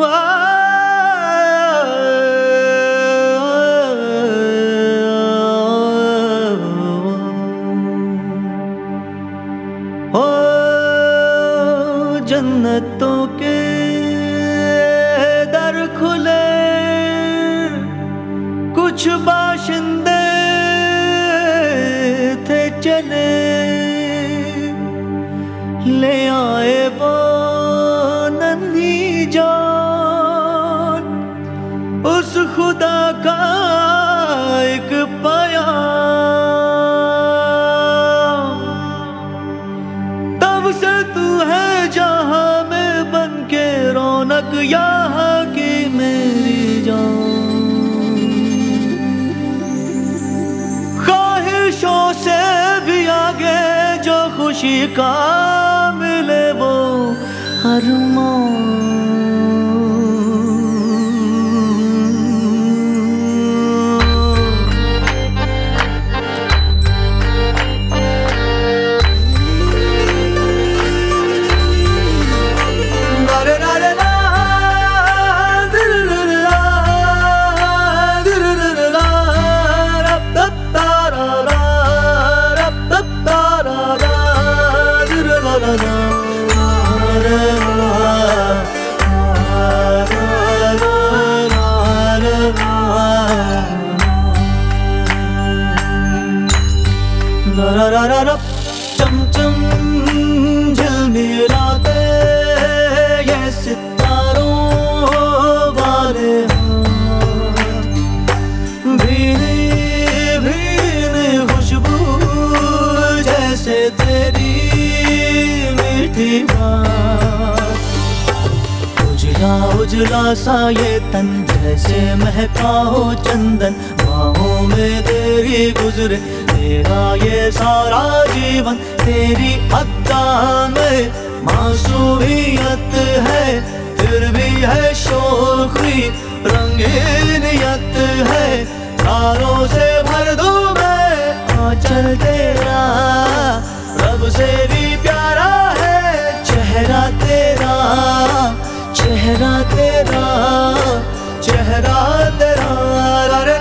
ओ जन्नतों के दर खुले कुछ बाशिंदे थे चले। ले आए वो नन्ही उस खुदा का एक पया तब से तू है जहाँ में बन के रौनक, यहाँ की मेरी जान। ख्वाहिशों से भी आगे जो खुशी का मिले वो अरमान चम चम झिलमिलाते ये सितारों वाले भीनी भीनी खुशबू जैसे तेरी मीठी उजला उजला सा ये तन जैसे महका हो चंदन। बाहों में तेरी गुजरे तेरा ये सारा जीवन तेरी अद्दा में मासूमियत है, फिर भी है शोखी रंगीनियत है। तारों से भर दो मैं आंचल तेरा, रब से भी प्यारा है चेहरा तेरा चेहरा तेरा चेहरा तेरा।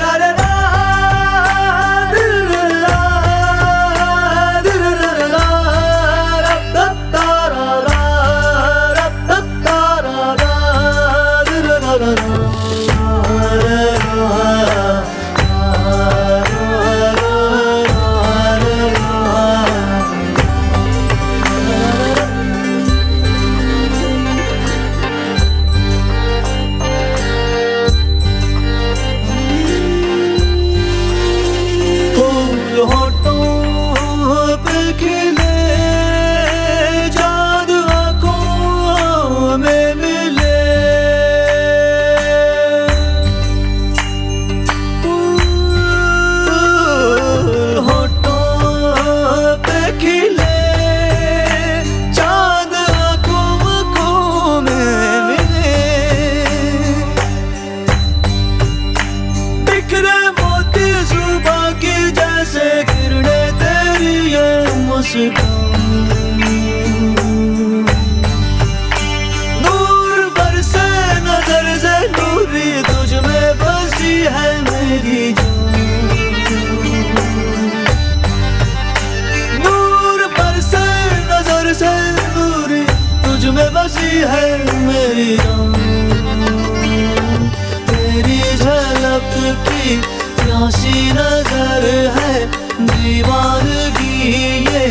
बसी है मेरी तेरी झलक की प्यासी नज़र है दीवानगी ये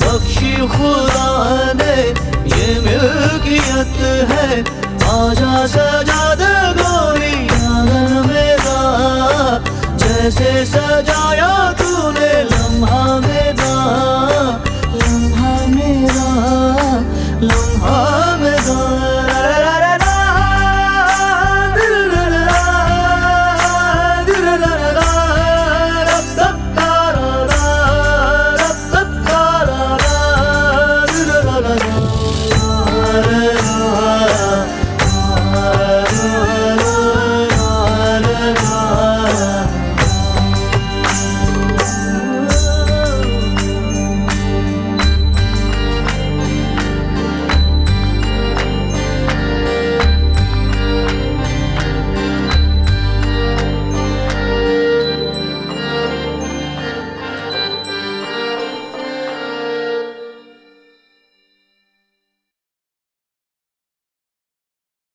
बख्शी खुदा ने ये मिल्कियत है। आजा सजा दे गोरी आँगन मेरा जैसे सजा